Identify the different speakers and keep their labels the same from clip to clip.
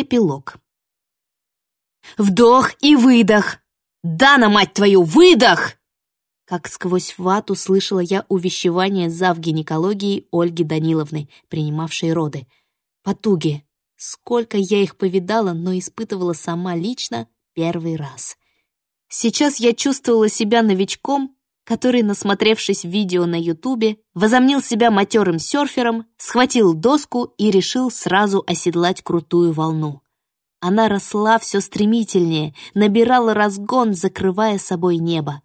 Speaker 1: Эпилог. «Вдох и выдох! Дана, мать твою, выдох!» Как сквозь вату слышала я увещевание зав гинекологии Ольги Даниловны, принимавшей роды. Потуги. Сколько я их повидала, но испытывала сама лично первый раз. Сейчас я чувствовала себя новичком, который, насмотревшись видео на Ютубе, возомнил себя матерым серфером, схватил доску и решил сразу оседлать крутую волну. Она росла все стремительнее, набирала разгон, закрывая собой небо.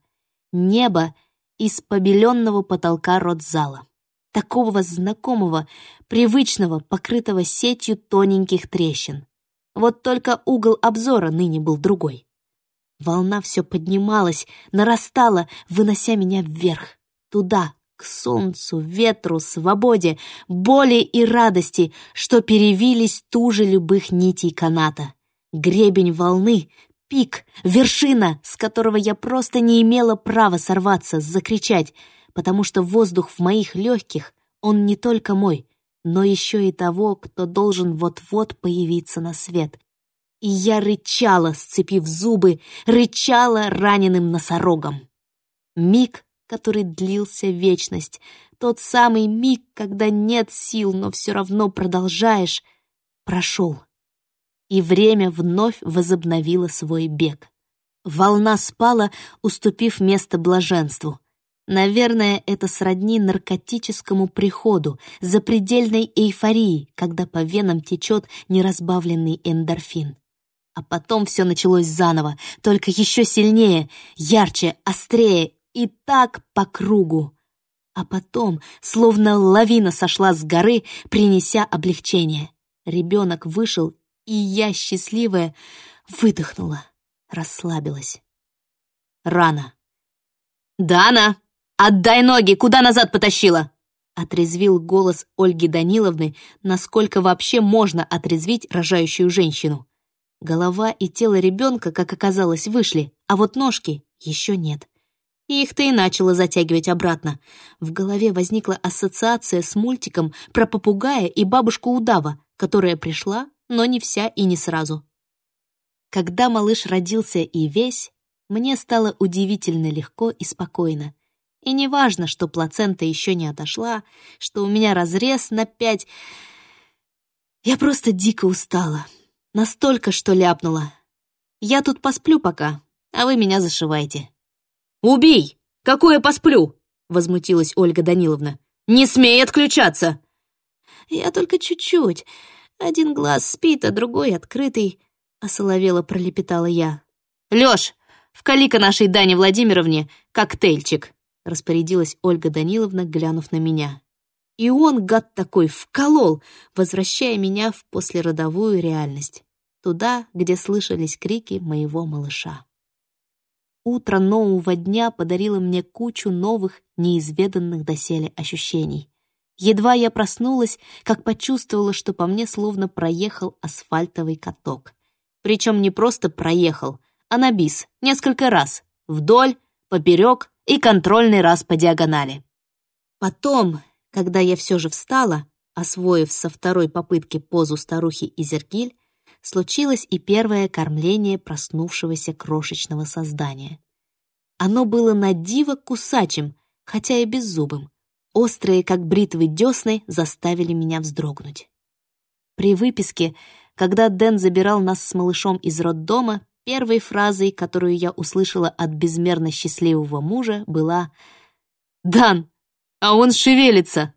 Speaker 1: Небо из побеленного потолка родзала. Такого знакомого, привычного, покрытого сетью тоненьких трещин. Вот только угол обзора ныне был другой. Волна все поднималась, нарастала, вынося меня вверх, туда, к солнцу, ветру, свободе, боли и радости, что перевились туже любых нитей каната. Гребень волны, пик, вершина, с которого я просто не имела права сорваться, закричать, потому что воздух в моих легких, он не только мой, но еще и того, кто должен вот-вот появиться на свет, и я рычала, сцепив зубы, рычала раненым носорогом. Миг, который длился вечность, тот самый миг, когда нет сил, но все равно продолжаешь, прошел. И время вновь возобновило свой бег. Волна спала, уступив место блаженству. Наверное, это сродни наркотическому приходу, запредельной эйфории, когда по венам течет неразбавленный эндорфин. А потом все началось заново, только еще сильнее, ярче, острее и так по кругу. А потом, словно лавина сошла с горы, принеся облегчение. Ребенок вышел, и я, счастливая, выдохнула, расслабилась. Рано. «Дана, отдай ноги! Куда назад потащила?» Отрезвил голос Ольги Даниловны, насколько вообще можно отрезвить рожающую женщину. Голова и тело ребенка, как оказалось, вышли, а вот ножки еще нет. Их-то и начало затягивать обратно. В голове возникла ассоциация с мультиком про попугая и бабушку удава, которая пришла, но не вся и не сразу. Когда малыш родился и весь, мне стало удивительно легко и спокойно. И не важно, что плацента еще не отошла, что у меня разрез на пять... Я просто дико устала. Настолько, что ляпнула. Я тут посплю пока, а вы меня зашивайте. «Убей! Какое посплю?» — возмутилась Ольга Даниловна. «Не смей отключаться!» «Я только чуть-чуть. Один глаз спит, а другой открытый», — осоловела пролепетала я. «Лёш, вкали-ка нашей Дане Владимировне коктейльчик», — распорядилась Ольга Даниловна, глянув на меня. И он, гад такой, вколол, возвращая меня в послеродовую реальность, туда, где слышались крики моего малыша. Утро нового дня подарило мне кучу новых, неизведанных доселе ощущений. Едва я проснулась, как почувствовала, что по мне словно проехал асфальтовый каток. Причем не просто проехал, а на бис, несколько раз, вдоль, поперек и контрольный раз по диагонали. Потом, когда я все же встала, освоив со второй попытки позу старухи Изергиль, случилось и первое кормление проснувшегося крошечного создания. Оно было на диво кусачим, хотя и беззубым. Острые, как бритвы десны, заставили меня вздрогнуть. При выписке, когда Дэн забирал нас с малышом из роддома, первой фразой, которую я услышала от безмерно счастливого мужа, была «Дан, а он шевелится!»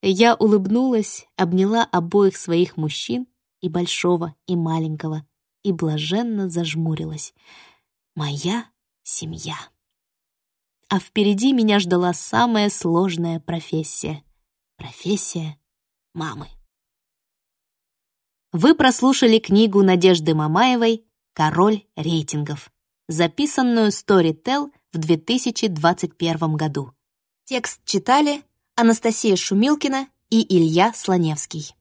Speaker 1: Я улыбнулась, обняла обоих своих мужчин, и большого, и маленького, и блаженно зажмурилась. Моя семья. А впереди меня ждала самая сложная профессия. Профессия мамы. Вы прослушали книгу Надежды Мамаевой «Король рейтингов», записанную Storytel в 2021 году. Текст читали Анастасия Шумилкина и Илья Слоневский.